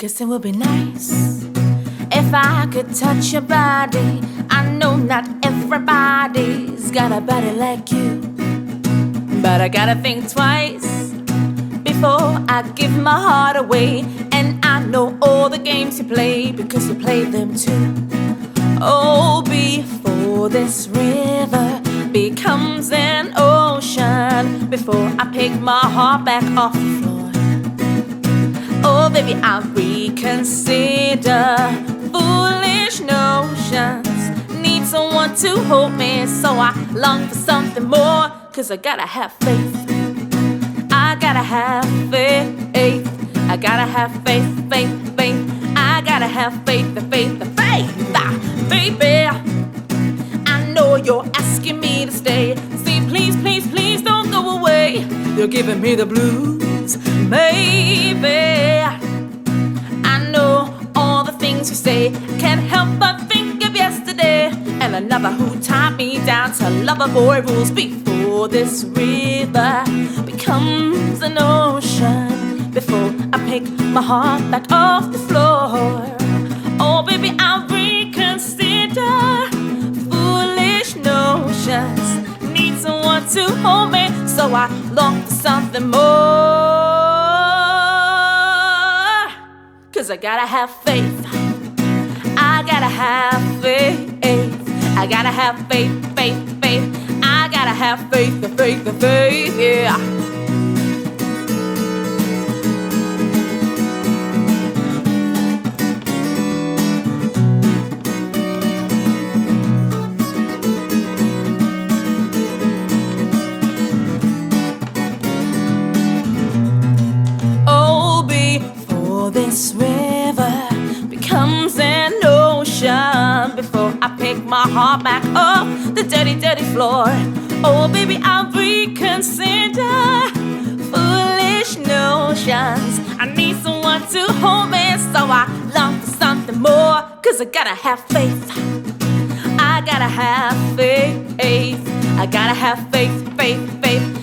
guess it would be nice if I could touch your body. I know not everybody's got a body like you, but I gotta think twice before I give my heart away. And I know all the games you play because you played them too. Oh, before this river becomes an ocean, before I pick my heart back off baby, I reconsider foolish notions. Need someone to hold me, so I long for something more. Cause I gotta have faith. I gotta have faith. I gotta have faith, faith, faith. I gotta have faith, the faith, the faith. Ah, baby, I know you're asking me to stay. See, please, please, please don't go away. You're giving me the blues, baby. Who tied me down to lover boy rules before this river becomes an ocean. Before I pick my heart back off the floor. Oh, baby, I'll reconsider foolish notions. Need someone to hold me, so I long for something more. Cause I gotta have faith. I gotta have faith. I gotta have faith, faith, faith. I gotta have faith, the faith, the faith, yeah. Oh, before this river my heart back off the dirty, dirty floor. Oh, baby, I'll reconsider foolish notions. I need someone to hold me, so I long for something more. Cause I gotta have faith. I gotta have faith. I gotta have faith, faith, faith.